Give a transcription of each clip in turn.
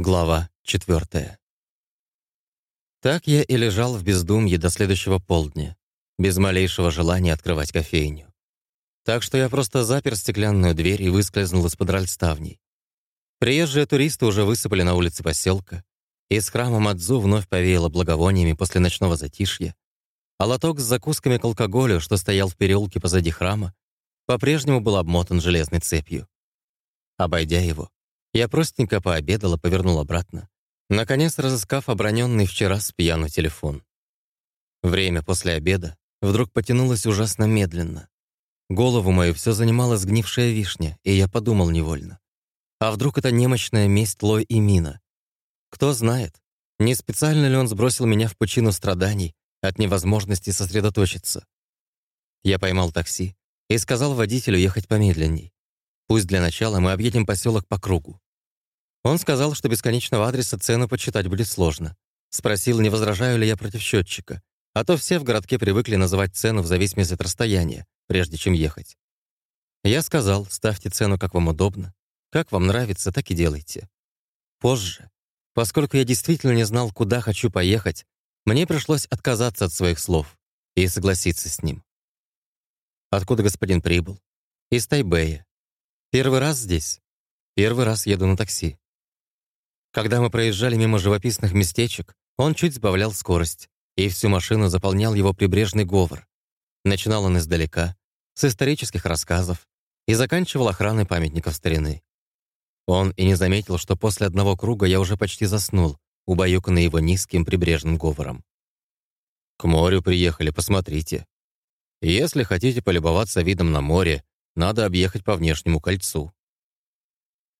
Глава четвертая. Так я и лежал в бездумье до следующего полдня, без малейшего желания открывать кофейню. Так что я просто запер стеклянную дверь и выскользнул из-под ральставней. Приезжие туристы уже высыпали на улице поселка, и с храма Мадзу вновь повеяло благовониями после ночного затишья, а лоток с закусками к алкоголю, что стоял в переулке позади храма, по-прежнему был обмотан железной цепью. Обойдя его, я простенько пообедал и повернул обратно, наконец разыскав оброненный вчера с пьяну телефон. Время после обеда вдруг потянулось ужасно медленно. Голову мою все занимала сгнившая вишня, и я подумал невольно. А вдруг это немощная месть Лой и Мина? Кто знает, не специально ли он сбросил меня в пучину страданий от невозможности сосредоточиться. Я поймал такси и сказал водителю ехать помедленней. Пусть для начала мы объедем поселок по кругу. Он сказал, что бесконечного адреса цену почитать будет сложно. Спросил, не возражаю ли я против счетчика. А то все в городке привыкли называть цену в зависимости от расстояния, прежде чем ехать. Я сказал, ставьте цену, как вам удобно. Как вам нравится, так и делайте. Позже, поскольку я действительно не знал, куда хочу поехать, мне пришлось отказаться от своих слов и согласиться с ним. Откуда господин прибыл? Из Тайбэя. Первый раз здесь. Первый раз еду на такси. Когда мы проезжали мимо живописных местечек, он чуть сбавлял скорость, и всю машину заполнял его прибрежный говор. Начинал он издалека, с исторических рассказов, и заканчивал охраной памятников старины. Он и не заметил, что после одного круга я уже почти заснул, убаюканный его низким прибрежным говором. «К морю приехали, посмотрите. Если хотите полюбоваться видом на море, надо объехать по внешнему кольцу.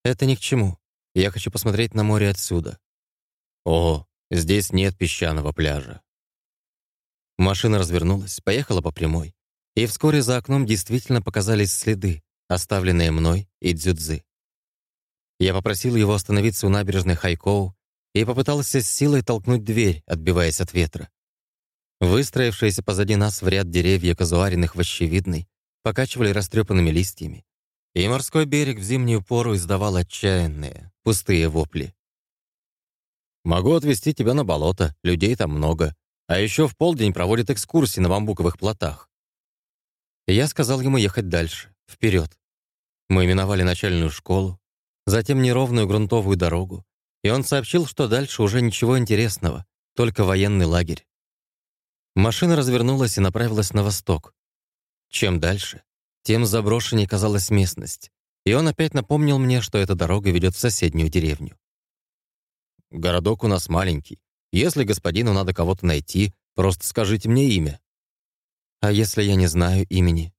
Это ни к чему. Я хочу посмотреть на море отсюда. О, здесь нет песчаного пляжа. Машина развернулась, поехала по прямой. И вскоре за окном действительно показались следы, оставленные мной и Дзюдзы. Я попросил его остановиться у набережной Хайкоу и попытался с силой толкнуть дверь, отбиваясь от ветра. Выстроившиеся позади нас в ряд деревья казуаренных в покачивали растрепанными листьями, и морской берег в зимнюю пору издавал отчаянные, пустые вопли. «Могу отвезти тебя на болото, людей там много, а еще в полдень проводят экскурсии на бамбуковых плотах». Я сказал ему ехать дальше, вперед. Мы миновали начальную школу, затем неровную грунтовую дорогу, и он сообщил, что дальше уже ничего интересного, только военный лагерь. Машина развернулась и направилась на восток, чем дальше, тем заброшенней казалась местность, и он опять напомнил мне, что эта дорога ведет в соседнюю деревню. «Городок у нас маленький. Если господину надо кого-то найти, просто скажите мне имя». «А если я не знаю имени?»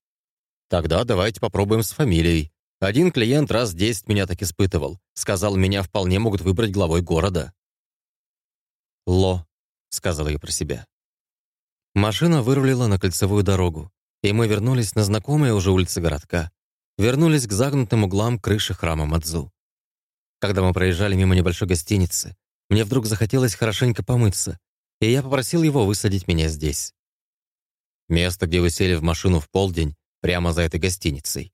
«Тогда давайте попробуем с фамилией. Один клиент раз десять меня так испытывал. Сказал, меня вполне могут выбрать главой города». «Ло», — сказала я про себя. Машина вырулила на кольцевую дорогу и мы вернулись на знакомые уже улицы городка, вернулись к загнутым углам крыши храма Мадзу. Когда мы проезжали мимо небольшой гостиницы, мне вдруг захотелось хорошенько помыться, и я попросил его высадить меня здесь. Место, где вы сели в машину в полдень, прямо за этой гостиницей.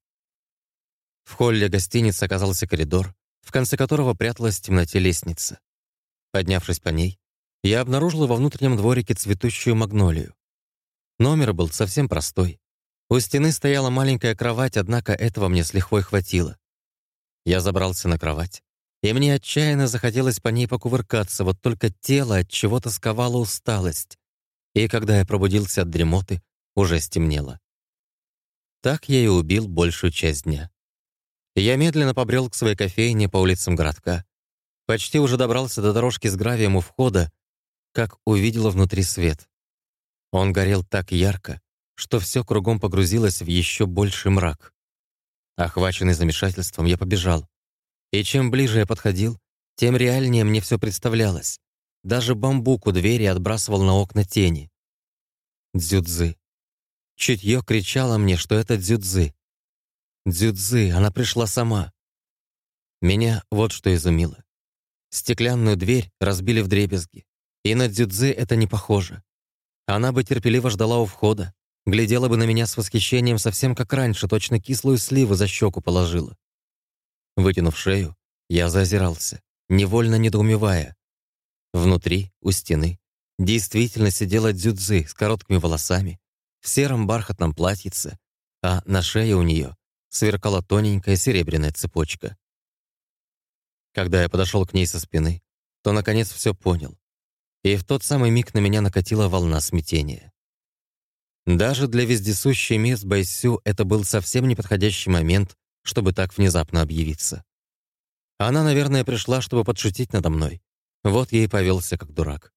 В холле гостиницы оказался коридор, в конце которого пряталась в темноте лестница. Поднявшись по ней, я обнаружил во внутреннем дворике цветущую магнолию. Номер был совсем простой. У стены стояла маленькая кровать, однако этого мне с лихвой хватило. Я забрался на кровать, и мне отчаянно захотелось по ней покувыркаться, вот только тело от чего-то сковало усталость. И когда я пробудился от дремоты, уже стемнело. Так я и убил большую часть дня. Я медленно побрел к своей кофейне по улицам городка. Почти уже добрался до дорожки с гравием у входа, как увидела внутри свет. Он горел так ярко, что все кругом погрузилось в еще больший мрак. Охваченный замешательством, я побежал. И чем ближе я подходил, тем реальнее мне все представлялось. Даже бамбук у двери отбрасывал на окна тени. Дзюдзы. Чутье кричало мне, что это дзюдзы. Дзюдзы, она пришла сама. Меня вот что изумило. Стеклянную дверь разбили в дребезги. И на дзюдзы это не похоже. Она бы терпеливо ждала у входа, глядела бы на меня с восхищением совсем как раньше, точно кислую сливу за щеку положила. Вытянув шею, я заозирался невольно недоумевая. Внутри, у стены, действительно сидела дзюдзы с короткими волосами, в сером бархатном платьице, а на шее у нее сверкала тоненькая серебряная цепочка. Когда я подошел к ней со спины, то наконец все понял. И в тот самый миг на меня накатила волна смятения. Даже для вездесущей мисс Байсю это был совсем неподходящий момент, чтобы так внезапно объявиться. Она, наверное, пришла, чтобы подшутить надо мной. Вот ей повелся как дурак.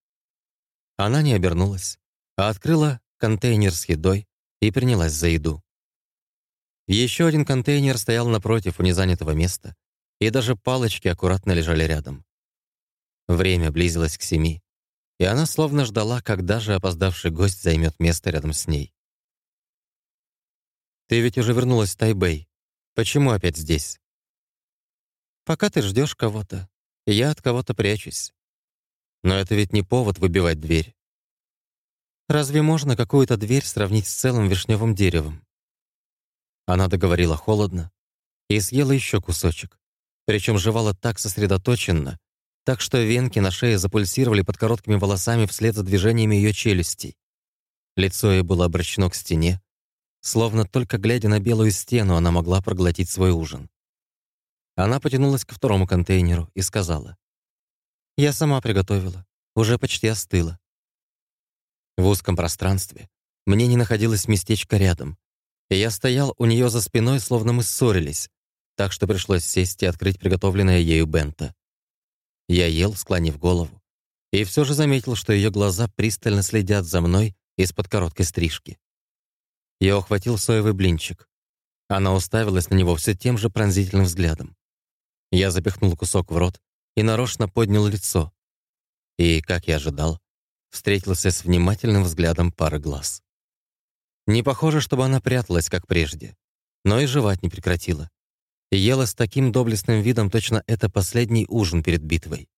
Она не обернулась, а открыла контейнер с едой и принялась за еду. Еще один контейнер стоял напротив у незанятого места, и даже палочки аккуратно лежали рядом. Время близилось к семи, и она словно ждала, когда же опоздавший гость займет место рядом с ней. «Ты ведь уже вернулась в Тайбэй. Почему опять здесь?» «Пока ты ждешь кого-то, я от кого-то прячусь. Но это ведь не повод выбивать дверь. Разве можно какую-то дверь сравнить с целым вишневым деревом?» Она договорила холодно и съела еще кусочек, причем жевала так сосредоточенно, так что венки на шее запульсировали под короткими волосами вслед за движениями ее челюстей. Лицо ей было обращено к стене, словно только глядя на белую стену она могла проглотить свой ужин. Она потянулась ко второму контейнеру и сказала. «Я сама приготовила, уже почти остыла». В узком пространстве мне не находилось местечко рядом, и я стоял у нее за спиной, словно мы ссорились, так что пришлось сесть и открыть приготовленное ею бента. Я ел, склонив голову, и все же заметил, что ее глаза пристально следят за мной из-под короткой стрижки. Я ухватил соевый блинчик. Она уставилась на него все тем же пронзительным взглядом. Я запихнул кусок в рот и нарочно поднял лицо. И, как я ожидал, встретился с внимательным взглядом пары глаз. Не похоже, чтобы она пряталась, как прежде, но и жевать не прекратила ела с таким доблестным видом точно это последний ужин перед битвой.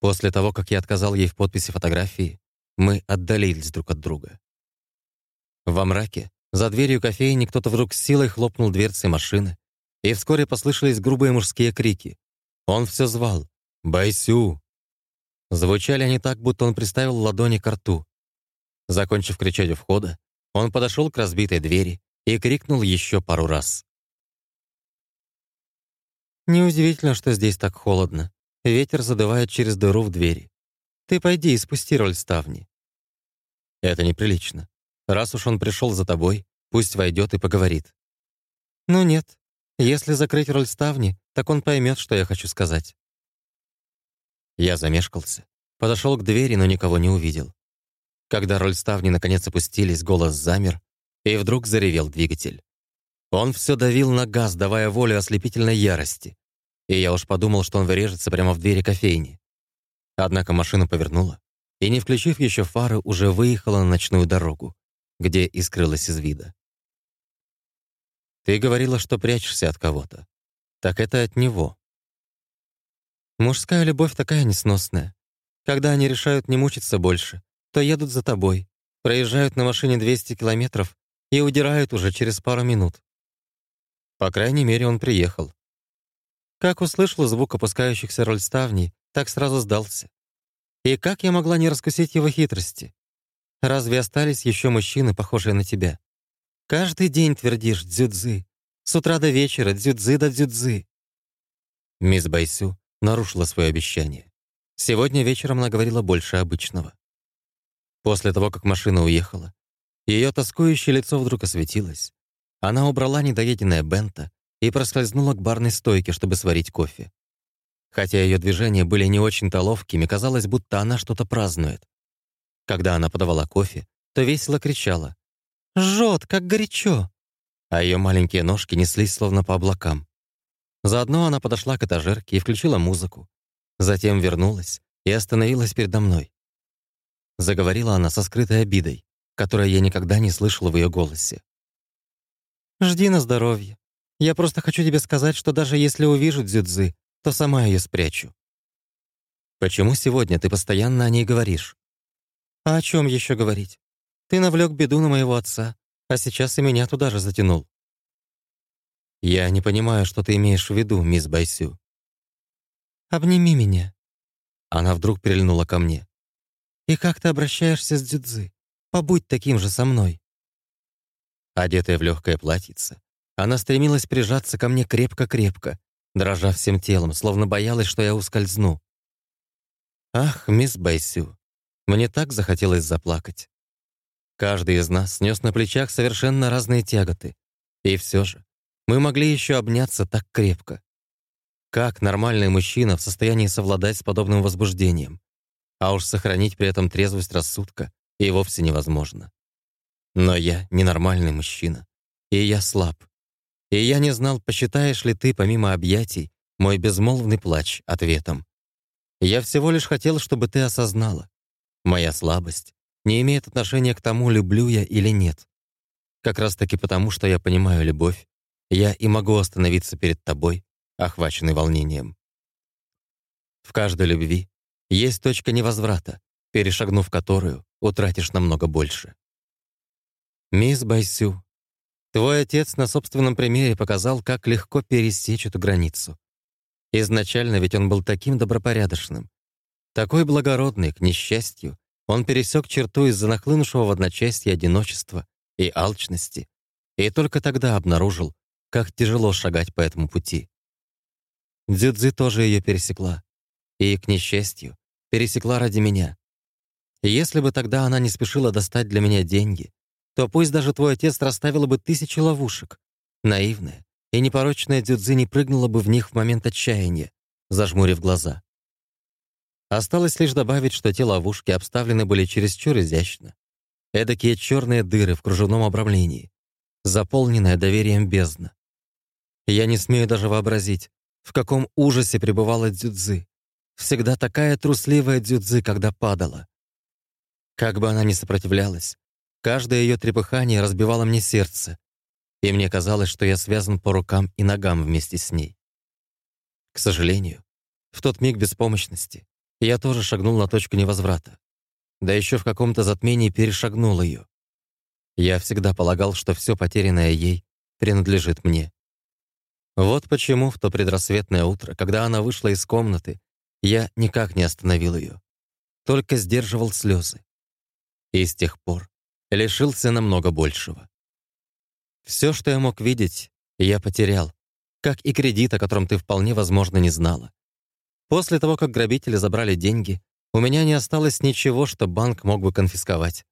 После того, как я отказал ей в подписи фотографии, мы отдалились друг от друга. Во мраке, за дверью кофейни, кто-то вдруг с силой хлопнул дверцей машины, и вскоре послышались грубые мужские крики. Он все звал «Байсю!». Звучали они так, будто он приставил ладони к рту. Закончив кричать у входа, он подошел к разбитой двери и крикнул еще пару раз. Неудивительно, что здесь так холодно. Ветер задувает через дыру в двери. Ты пойди и спусти роль ставни. Это неприлично. Раз уж он пришел за тобой, пусть войдет и поговорит. Ну нет. Если закрыть роль ставни, так он поймет, что я хочу сказать. Я замешкался, подошел к двери, но никого не увидел. Когда роль ставни наконец опустились, голос замер, и вдруг заревел двигатель. Он все давил на газ, давая волю ослепительной ярости. И я уж подумал, что он врежется прямо в двери кофейни. Однако машина повернула, и, не включив еще фары, уже выехала на ночную дорогу, где и скрылась из вида. «Ты говорила, что прячешься от кого-то. Так это от него». «Мужская любовь такая несносная. Когда они решают не мучиться больше, то едут за тобой, проезжают на машине 200 километров и удирают уже через пару минут. По крайней мере, он приехал. Как услышал звук опускающихся рольставней, так сразу сдался. И как я могла не раскусить его хитрости? Разве остались еще мужчины, похожие на тебя? Каждый день твердишь «дзюдзы». С утра до вечера «дзюдзы да дзюдзы». Мисс Байсю нарушила свое обещание. Сегодня вечером она говорила больше обычного. После того, как машина уехала, ее тоскующее лицо вдруг осветилось. Она убрала недоеденное бента и проскользнула к барной стойке, чтобы сварить кофе. Хотя ее движения были не очень-то ловкими, казалось, будто она что-то празднует. Когда она подавала кофе, то весело кричала «Жжет, как горячо!» А ее маленькие ножки неслись словно по облакам. Заодно она подошла к этажерке и включила музыку. Затем вернулась и остановилась передо мной. Заговорила она со скрытой обидой, которой я никогда не слышала в ее голосе. «Жди на здоровье. Я просто хочу тебе сказать, что даже если увижу дзюдзы, то сама ее спрячу». «Почему сегодня ты постоянно о ней говоришь?» «А о чем еще говорить? Ты навлек беду на моего отца, а сейчас и меня туда же затянул». «Я не понимаю, что ты имеешь в виду, мисс Байсю». обними меня». Она вдруг прильнула ко мне. «И как ты обращаешься с дзюдзы? Побудь таким же со мной». Одетая в легкое платьице, она стремилась прижаться ко мне крепко-крепко, дрожа всем телом, словно боялась, что я ускользну. Ах, мисс Байсю, мне так захотелось заплакать. Каждый из нас нес на плечах совершенно разные тяготы. И все же мы могли еще обняться так крепко. Как нормальный мужчина в состоянии совладать с подобным возбуждением? А уж сохранить при этом трезвость рассудка и вовсе невозможно. Но я ненормальный мужчина, и я слаб. И я не знал, посчитаешь ли ты, помимо объятий, мой безмолвный плач ответом. Я всего лишь хотел, чтобы ты осознала. Моя слабость не имеет отношения к тому, люблю я или нет. Как раз-таки потому, что я понимаю любовь, я и могу остановиться перед тобой, охваченный волнением. В каждой любви есть точка невозврата, перешагнув которую, утратишь намного больше. Мисс Байсю, твой отец на собственном примере показал, как легко пересечь эту границу. Изначально ведь он был таким добропорядочным. Такой благородный, к несчастью, он пересек черту из-за нахлынувшего в одночасье одиночества и алчности, и только тогда обнаружил, как тяжело шагать по этому пути. Дзюдзи тоже ее пересекла. И, к несчастью, пересекла ради меня. Если бы тогда она не спешила достать для меня деньги, то пусть даже твой отец расставил бы тысячи ловушек. Наивная, и непорочная Дзюдзи не прыгнула бы в них в момент отчаяния, зажмурив глаза. Осталось лишь добавить, что те ловушки обставлены были чересчур изящно. Эдакие черные дыры в кружевном обрамлении, заполненная доверием бездна. Я не смею даже вообразить, в каком ужасе пребывала Дзюдзы. Всегда такая трусливая Дзюдзы, когда падала. Как бы она ни сопротивлялась, каждое ее трепыхание разбивало мне сердце, и мне казалось, что я связан по рукам и ногам вместе с ней. К сожалению, в тот миг беспомощности я тоже шагнул на точку невозврата. Да еще в каком-то затмении перешагнул ее. Я всегда полагал, что все потерянное ей принадлежит мне. Вот почему в то предрассветное утро, когда она вышла из комнаты, я никак не остановил ее, только сдерживал слезы. И с тех пор лишился намного большего. Все, что я мог видеть, я потерял, как и кредит, о котором ты вполне возможно не знала. После того, как грабители забрали деньги, у меня не осталось ничего, что банк мог бы конфисковать.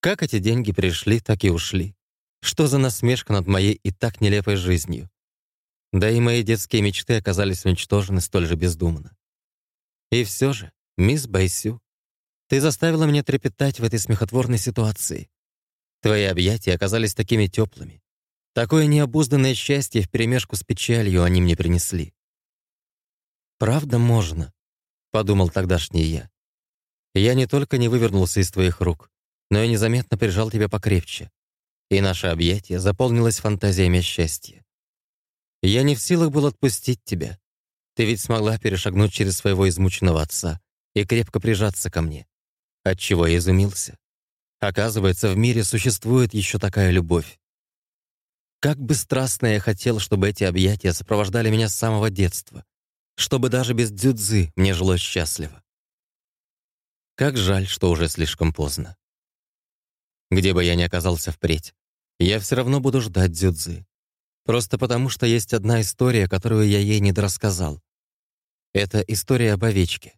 Как эти деньги пришли, так и ушли. Что за насмешка над моей и так нелепой жизнью? Да и мои детские мечты оказались уничтожены столь же бездумно. И все же, мисс Байсю, ты заставила меня трепетать в этой смехотворной ситуации. Твои объятия оказались такими теплыми. Такое необузданное счастье вперемешку с печалью они мне принесли. «Правда можно?» — подумал тогдашний я. «Я не только не вывернулся из твоих рук, но и незаметно прижал тебя покрепче, и наше объятие заполнилось фантазиями счастья. Я не в силах был отпустить тебя. Ты ведь смогла перешагнуть через своего измученного отца и крепко прижаться ко мне, отчего я изумился. Оказывается, в мире существует еще такая любовь. Как бы страстно я хотел, чтобы эти объятия сопровождали меня с самого детства, чтобы даже без дзюдзы мне жилось счастливо. Как жаль, что уже слишком поздно. Где бы я ни оказался впредь, я все равно буду ждать дзюдзы. Просто потому, что есть одна история, которую я ей не дорассказал. Это история об овечке.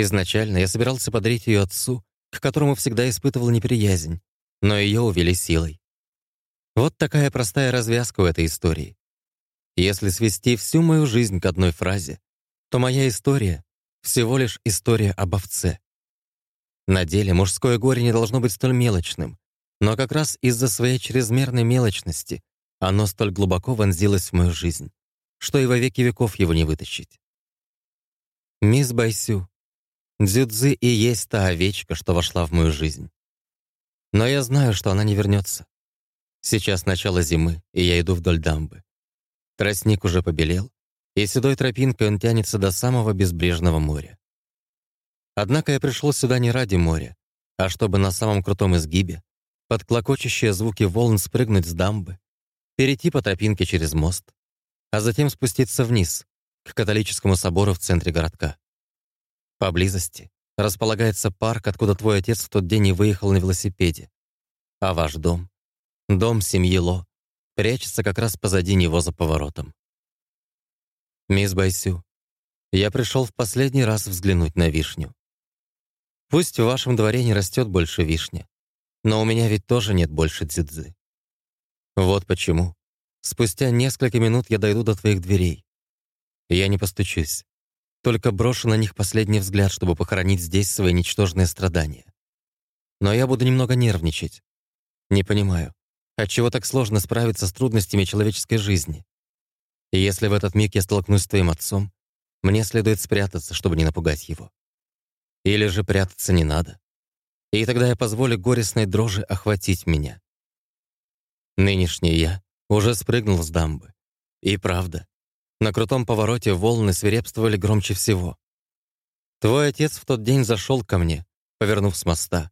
Изначально я собирался подарить ее отцу, к которому всегда испытывал неприязнь, но ее увели силой. Вот такая простая развязка у этой истории. Если свести всю мою жизнь к одной фразе, то моя история — всего лишь история об овце. На деле мужское горе не должно быть столь мелочным, но как раз из-за своей чрезмерной мелочности оно столь глубоко вонзилось в мою жизнь, что и во веки веков его не вытащить. Мисс Байсю, Дзюдзы и есть та овечка, что вошла в мою жизнь. Но я знаю, что она не вернется. Сейчас начало зимы, и я иду вдоль дамбы. Тростник уже побелел, и седой тропинкой он тянется до самого безбрежного моря. Однако я пришел сюда не ради моря, а чтобы на самом крутом изгибе, под клокочущие звуки волн спрыгнуть с дамбы, перейти по тропинке через мост, а затем спуститься вниз, к католическому собору в центре городка. Поблизости располагается парк, откуда твой отец в тот день и выехал на велосипеде. А ваш дом, дом семьи Ло, прячется как раз позади него за поворотом. Мисс Байсю, я пришел в последний раз взглянуть на вишню. Пусть в вашем дворе не растет больше вишни, но у меня ведь тоже нет больше дзидзы. Вот почему. Спустя несколько минут я дойду до твоих дверей. Я не постучусь. Только брошу на них последний взгляд, чтобы похоронить здесь свои ничтожные страдания. Но я буду немного нервничать. Не понимаю, отчего так сложно справиться с трудностями человеческой жизни. И если в этот миг я столкнусь с твоим отцом, мне следует спрятаться, чтобы не напугать его. Или же прятаться не надо. И тогда я позволю горестной дрожи охватить меня. Нынешний я уже спрыгнул с дамбы. И правда, на крутом повороте волны свирепствовали громче всего. Твой отец в тот день зашел ко мне, повернув с моста.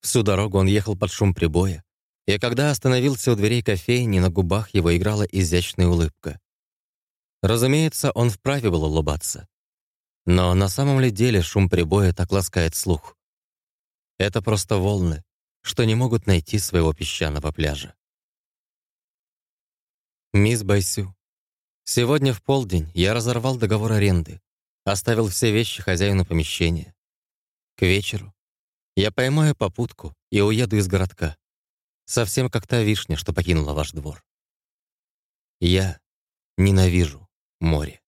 Всю дорогу он ехал под шум прибоя, и когда остановился у дверей кофейни, на губах его играла изящная улыбка. Разумеется, он вправе был улыбаться. Но на самом ли деле шум прибоя так ласкает слух? Это просто волны, что не могут найти своего песчаного пляжа. Мисс Байсю, сегодня в полдень я разорвал договор аренды, оставил все вещи хозяину помещения. К вечеру я поймаю попутку и уеду из городка, совсем как та вишня, что покинула ваш двор. Я ненавижу море.